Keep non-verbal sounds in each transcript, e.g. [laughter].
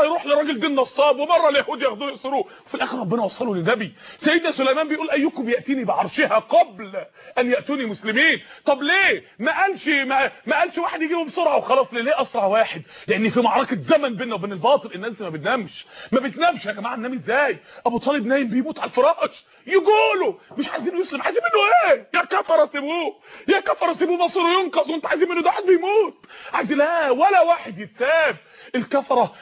ومره يروح لراجل دين نصاب ومرة اليهود ياخدوه يسروه وفي الآخر ربنا وصله للنبي. سيدنا سليمان بيقول أيكم يأتيني بعرشها قبل أن يأتوني مسلمين؟ طب ليه؟ ما قالش ما, ما قالش واحد يجيبه بسرعة وخلاص. ليه؟ ليه أسرع واحد؟ لأن في معركة زمن بيننا وبين الباطل الناس ما بتنامش. ما بتنامش يا جماعة. ننام إزاي؟ أبو طالب نايم بيموت على الفراش. يقولوا مش عايزين يسلم. عايزين منه إيه؟ يا كفر سيبوه يا كفر سيبوه مصيره ينقذ. وأنت عايزين منه ده؟ واحد بيموت عايز لا ولا واحد يتساب. الكفرة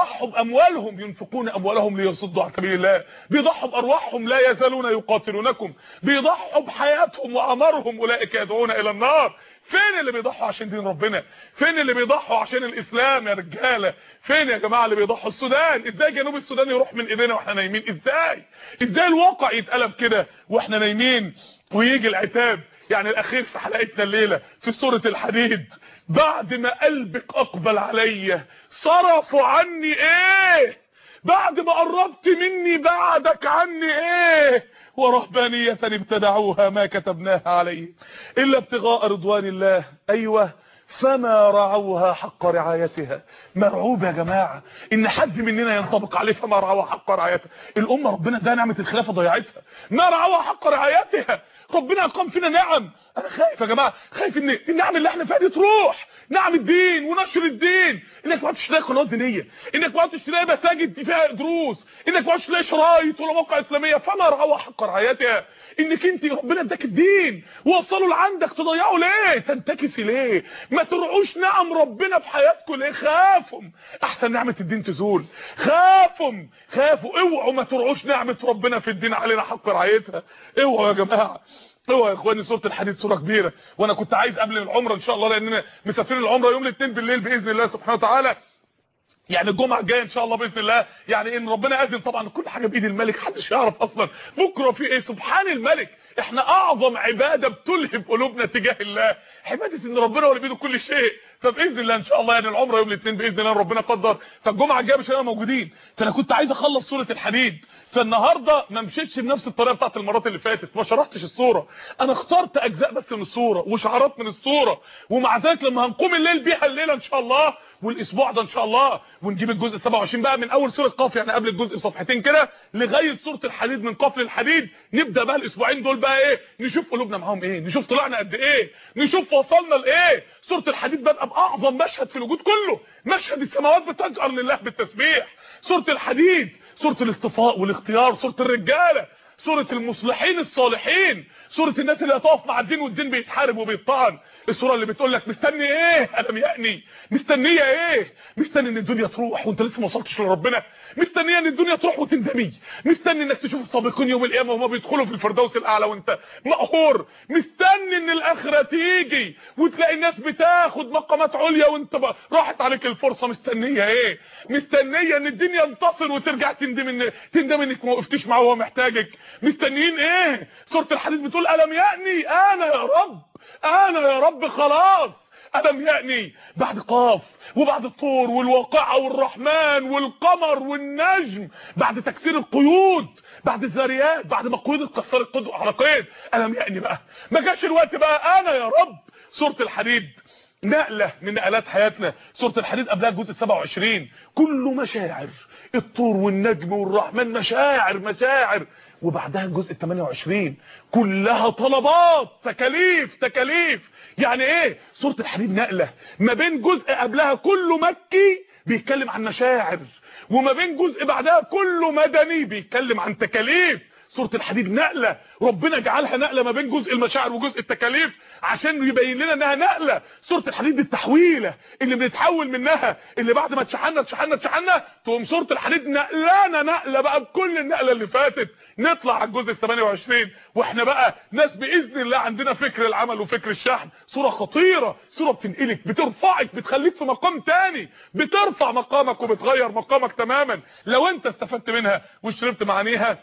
بيضحوا بأموالهم ينفقون أموالهم ليصدوا عن سبيل الله. بيضحوا بأرواحهم لا يزالون يقاتلونكم. بيضحوا بحياتهم وعمرهم أولئك يدعون إلى النار. فين اللي بيضحوا عشان دين ربنا؟ فين اللي بيضحوا عشان الإسلام يا رجالة؟ فين يا جماعة اللي بيضحوا السودان؟ إزاي جنوب السودان يروح من إيدينا وإحنا نايمين؟ إزاي؟ إزاي الواقع يتقلب كده وإحنا نايمين ويجي العتاب؟ يعني الأخير في حلقتنا الليلة في سورة الحديد بعد ما قلبك أقبل عليا صرفوا عني إيه؟ بعد ما قربت مني بعدك عني إيه؟ ورهبانية ابتدعوها ما كتبناها عليه إلا ابتغاء رضوان الله. أيوه فما رعوها حق رعايتها. مرعوب يا جماعة. إن حد مننا ينطبق عليه فما رعوها حق رعايتها. الأمة ربنا ده نعمة الخلافة ضيعتها. ما رعوها حق رعايتها. ربنا اقام فينا نعم. أنا خايف يا جماعة. خايف إن النعم اللي إحنا فيها دي تروح. نعم الدين ونشر الدين. إنك ما تلاقي قنوات دينية. إنك ما تلاقي مساجد فيها دروس. إنك ما تلاقي شرايط ولا مواقع إسلامية. فما رعوها حق رعايتها. إنك أنت ربنا اداك الدين. وصلوا لعندك تضيعوا ليه؟ تنتكسي ليه؟ ما ترعوش نعم ربنا في حياتكم ليه؟ خافوا. أحسن نعمة الدين تزول. خافوا. خافوا. اوعوا ما ترعوش نعمة ربنا في الدين علينا حق رعايتها. اوعوا يا جماعة. اوعوا يا إخواني سوره الحديد سوره كبيرة. وأنا كنت عايز قبل العمرة إن شاء الله لاننا مسافرين العمرة يوم الاثنين بالليل بإذن الله سبحانه وتعالى. يعني الجمعة الجاية إن شاء الله بإذن الله. يعني إن ربنا أذن طبعا كل حاجة بإيد الملك. محدش يعرف أصلا. بكرة في إيه؟ سبحان الملك. إحنا اعظم عبادة بتلهب قلوبنا تجاه الله. عبادة إن ربنا هو اللي بيده كل شيء. فباذن الله إن شاء الله يعني العمره يوم الاثنين بإذن الله ربنا قدر. فالجمعه الجاية مش هنبقى موجودين. فأنا كنت عايز أخلص سورة الحديد. فالنهاردة ما مشيتش بنفس الطريقة بتاعت المرات اللي فاتت. ما شرحتش السورة. أنا اخترت أجزاء بس من السورة وشعارات من السورة. ومع ذلك لما هنقوم الليل بيها الليلة إن شاء الله والاسبوع ده ان شاء الله ونجيب الجزء 27 بقى من اول سورة قاف يعني قبل الجزء بصفحتين كده لغايه سورة الحديد من قاف للحديد. نبدأ بقى الاسبوعين دول بقى إيه؟ نشوف قلوبنا معاهم إيه؟ نشوف طلعنا قد إيه؟ نشوف وصلنا لإيه؟ سورة الحديد بدأ بأعظم مشهد في الوجود كله. مشهد السماوات بتجأر لله بالتسبيح. سورة الحديد سورة الاصطفاء والاختيار سورة الرجالة. سورة المصلحين الصالحين. سورة الناس اللي هتقف مع الدين والدين بيتحارب وبيطعن السورة اللي بتقول لك مستني إيه؟ ألم يأني. مستنية إيه؟ مستني إن الدنيا تروح وأنت لسه ما وصلتش لربنا. مستنية إن الدنيا تروح وتندمي. مستني إنك تشوف السابقين يوم القيامة وهما بيدخلوا في الفردوس الأعلى وأنت مقهور. مستني إن الآخرة تيجي وتلاقي الناس بتاخد مقامات عليا وأنت بقى راحت عليك الفرصة. مستنية إيه؟ مستنية إن الدنيا ينتصر وترجع تندم ان تندم إنك ما وقفتيش معاه وهو محتاجك. مستنيين إيه؟ سورة الحديد بتقول ألم يأني؟ أنا يا رب أنا يا رب خلاص. ألم يأني؟ بعد قاف وبعد الطور والواقعة والرحمن والقمر والنجم بعد تكسير القيود بعد الذريات بعد ما قيود اتكسرت على قيد ألم يأني بقى؟ ما جاش الوقت بقى. أنا يا رب. سورة الحديد. نقلة من نقلات حياتنا. سورة الحديد قبلها الجزء 27 كله مشاعر الطور والنجم والرحمن مشاعر مشاعر. وبعدها الجزء 28 كلها طلبات تكاليف تكاليف. يعني إيه؟ سورة الحديد نقلة. ما بين جزء قبلها كله مكي بيتكلم عن مشاعر. وما بين جزء بعدها كله مدني بيتكلم عن تكاليف. سوره الحديد نقلة. ربنا جعلها نقلة ما بين جزء المشاعر وجزء التكاليف عشان يبين لنا إنها نقلة. سوره الحديد التحويلة. اللي بنتحول منها اللي بعد ما اتشحنا اتشحنا اتشحنا تقوم سوره الحديد نقلانا نقلة بقى بكل النقلة اللي فاتت. نطلع على الجزء 28 وإحنا بقى ناس بإذن الله عندنا فكر العمل وفكر الشحن. سوره خطيرة. سوره بتنقلك بترفعك بتخليك في مقام تاني. بترفع مقامك وبتغير مقامك تماما. لو انت استفدت منها وشربت معانيها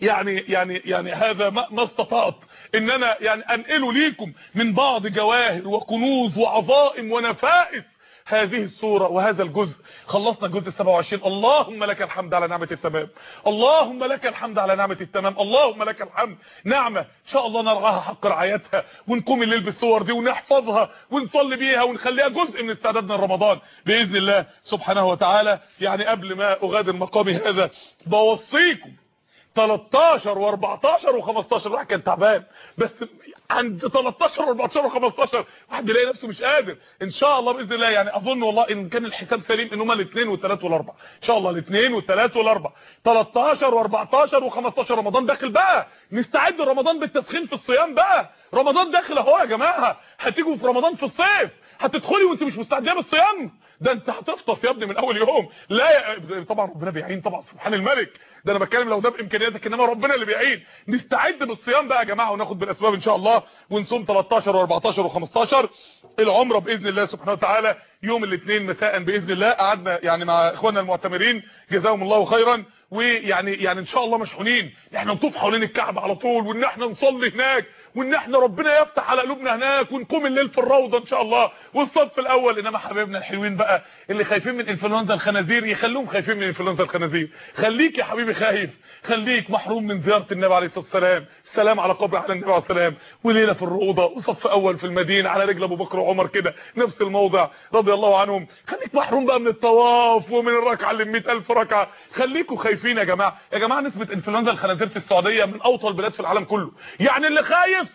يعني يعني يعني هذا ما, ما استطعت. ان أنا يعني أنقله ليكم من بعض جواهر وكنوز وعظائم ونفائس هذه السورة وهذا الجزء. خلصنا الجزء 27 اللهم لك الحمد على نعمة التمام. اللهم لك الحمد على نعمة التمام. اللهم لك الحمد. نعمة. إن شاء الله نرعاها حق رعايتها ونقوم الليل بالصور دي ونحفظها ونصلي بيها ونخليها جزء من استعدادنا لرمضان. بإذن الله سبحانه وتعالى يعني قبل ما أغادر مقامي هذا بوصيكم 13 و14 و15 واحد كان تعبان. بس عند 13 و14 و15 واحد بيلاقي نفسه مش قادر. إن شاء الله بإذن الله يعني أظن والله إن كان الحساب سليم إن هم الاثنين والثلاث والاربع إن شاء الله الاثنين والثلاث والاربع 13 و14 و15 رمضان داخل بقى. نستعد لرمضان بالتسخين في الصيام بقى. رمضان داخل أهو يا جماعة. هتيجوا في رمضان في الصيف. هتدخلي وانت مش مستعديه بالصيام؟ ده انت هتفطس يا ابني من أول يوم. لا. طبعا ربنا بيعين طبعا سبحان الملك. ده أنا بتكلم لو ده بإمكانياتك إنما ربنا اللي بيعين. نستعد بالصيام بقى يا جماعة وناخد بالأسباب إن شاء الله ونصوم 13 و14 و15 العمرة بإذن الله سبحانه وتعالى يوم الاثنين مساء بإذن الله. قعدنا يعني مع إخواننا المعتمرين. جزاهم الله خيرا. ويعني يعني إن شاء الله مشحونين. إحنا نطوف حوالين الكعبة على طول وإن إحنا نصلي هناك وإن إحنا ربنا يفتح على قلوبنا هناك ونقوم الليل في الروضة إن شاء الله. والصف الأول إنما حبايبنا الحلوين بقى اللي خايفين من إنفلونزا الخنازير يخلوهم خايفين من إنفلونزا الخنازير. خليك يا حبيبي خايف. خليك محروم من زيارة النبي عليه الصلاة والسلام. السلام على قبر على النبي عليه السلام وليلة في الروضة وصف أول في المدينة على رجل أبو بكر وعمر كده نفس الموضع رضي الله عنهم. خليك محروم بقى من الطواف ومن الركعة اللي 100000 ركعة. خليكوا خايفين. يا جماعة. يا جماعة نسبة إنفلونزا الخنازير في السعودية من اوطى البلاد في العالم كله. يعني اللي خايف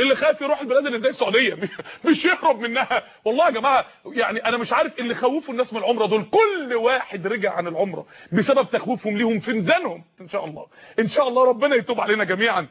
اللي خايف يروح البلاد اللي زي السعودية. [laughs] مش يهرب منها. والله يا جماعة يعني أنا مش عارف اللي خوفوا الناس من العمرة دول. كل واحد رجع عن العمرة بسبب تخويفهم ليهم في ميزانهم. إن شاء الله. إن شاء الله ربنا يتوب علينا جميعا.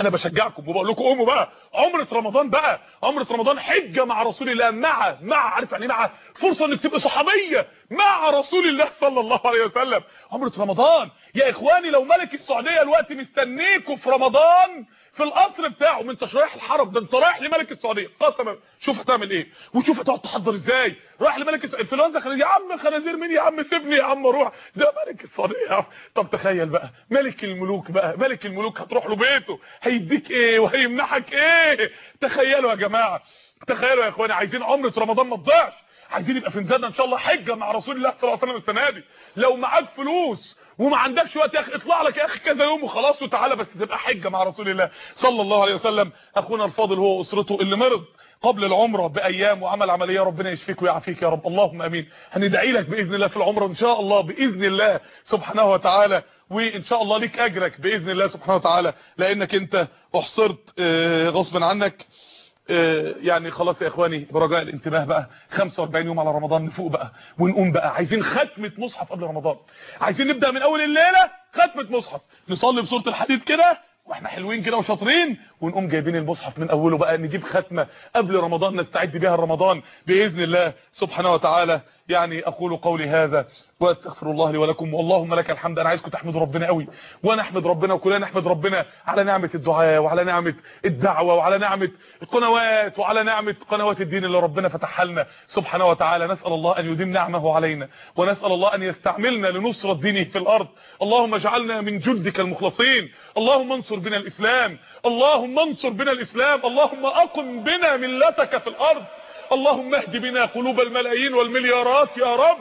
أنا بشجعكم وبقول لكم قوموا بقى. عمرة رمضان بقى. عمرة رمضان حجة مع رسول الله مع مع عارف يعني مع؟ فرصة إنك تبقى صحابية مع رسول الله صلى الله عليه وسلم. عمرة رمضان يا إخواني لو ملك السعودية الوقت مستنيكم في رمضان في القصر بتاعه من انت رايح الحرم ده انت رايح لملك السعوديه قسما شوف هتعمل إيه. وشوف هتقعد تحضر إزاي. رايح لملك السعوديه انفلونزا خنازير يا عم خنازير مين يا عم؟ سيبني يا عم روح ده ملك السعوديه يا عم. طب تخيل بقى ملك الملوك بقى ملك الملوك هتروح له بيته. هيديك إيه؟ وهيمنحك إيه؟ تخيلوا يا جماعة تخيلوا يا اخواني عايزين عمرة رمضان ما تضيعش. عايزين يبقى في ميزاننا إن شاء الله حجة مع رسول الله صلى الله عليه وسلم السنة دي. لو معاك فلوس وما عندكش وقت يا أخي اطلع لك يا أخي كذا يوم وخلاص وتعالى بس تبقى حجة مع رسول الله صلى الله عليه وسلم. أخونا الفاضل هو واسرته اللي مرض قبل العمرة بأيام وعمل عملية ربنا يشفيك ويعافيك يا رب. اللهم آمين. هندعي لك بإذن الله في العمرة إن شاء الله بإذن الله سبحانه وتعالى. وإن شاء الله ليك أجرك بإذن الله سبحانه وتعالى. لأنك أنت أحصرت غصبا عنك. يعني خلاص يا إخواني برجاء الانتباه بقى. 45 يوم على رمضان نفوق بقى ونقوم بقى. عايزين ختمة مصحف قبل رمضان. عايزين نبدأ من أول الليلة ختمة مصحف. نصلي بسورة الحديد كده وإحنا حلوين كده وشاطرين ونقوم جايبين المصحف من أوله بقى نجيب ختمة قبل رمضان نستعد بيها رمضان بإذن الله سبحانه وتعالى. يعني أقول قولي هذا وأستغفر الله لي ولكم واللهم لك الحمد. أنا عايزكم تحمدوا ربنا قوي. وأنا احمد ربنا وكلنا نحمد ربنا على نعمة الدعاء وعلى نعمة الدعوة وعلى نعمة القنوات وعلى نعمة قنوات الدين اللي ربنا فتحها لنا سبحانه وتعالى. نسأل الله أن يديم نعمه علينا ونسأل الله أن يستعملنا لنصرة دينه في الأرض. اللهم اجعلنا من جندك المخلصين. اللهم انصر بنا الإسلام. اللهم انصر بنا الإسلام. اللهم أقم بنا ملتك في الأرض. اللهم اهد بنا قلوب الملايين والمليارات يا رب.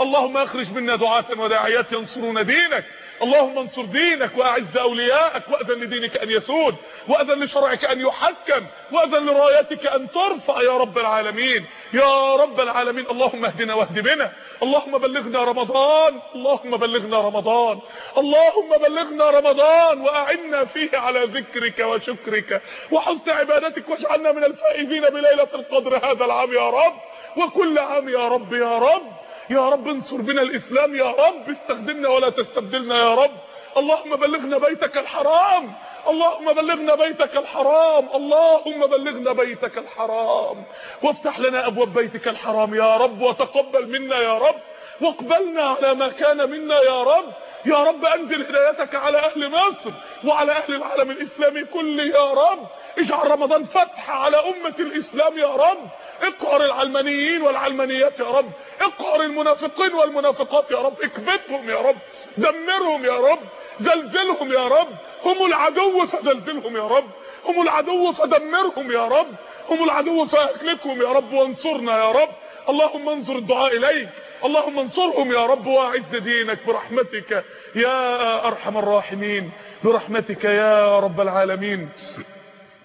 اللهم اخرج منا دعاة وداعيات ينصرون دينك. اللهم انصر دينك وأعز أولياءك واذن لدينك أن يسود واذن لشرعك أن يحكم واذن لرايتك أن ترفع يا رب العالمين. يا رب العالمين اللهم اهدنا واهد بنا. اللهم بلغنا رمضان. اللهم بلغنا رمضان. اللهم بلغنا رمضان وأعنا فيه على ذكرك وشكرك وحسن عبادتك. واجعلنا من الفائزين بليلة القدر هذا العام يا رب. وكل عام يا رب يا رب. يا رب انصر بنا الإسلام يا رب استخدمنا ولا تستبدلنا يا رب. اللهم بلغنا بيتك الحرام. اللهم بلغنا بيتك الحرام. اللهم بلغنا بيتك الحرام. وافتح لنا أبواب بيتك الحرام يا رب وتقبل منا يا رب. واقبلنا على ما كان منا يا رب. يا رب انزل هدايتك على أهل مصر وعلى أهل العالم الاسلامي كله يا رب اجعل رمضان فتح على امة الاسلام يا رب اقهر العلمانيين والعلمانيات يا رب اقهر المنافقين والمنافقات يا رب اكبتهم يا رب دمرهم يا رب زلزلهم يا رب هم العدو فزلزلهم يا رب هم العدو فدمرهم يا رب هم العدو فاهلكهم يا رب وانصرنا يا رب اللهم انظر الدعاء اليك اللهم انصرهم يا رب واعز دينك برحمتك يا أرحم الراحمين برحمتك يا رب العالمين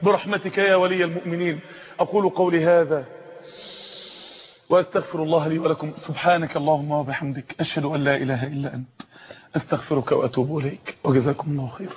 برحمتك يا ولي المؤمنين. أقول قولي هذا وأستغفر الله لي ولكم. سبحانك اللهم وبحمدك أشهد أن لا إله إلا أنت أستغفرك وأتوب إليك. وجزاكم الله خيرا.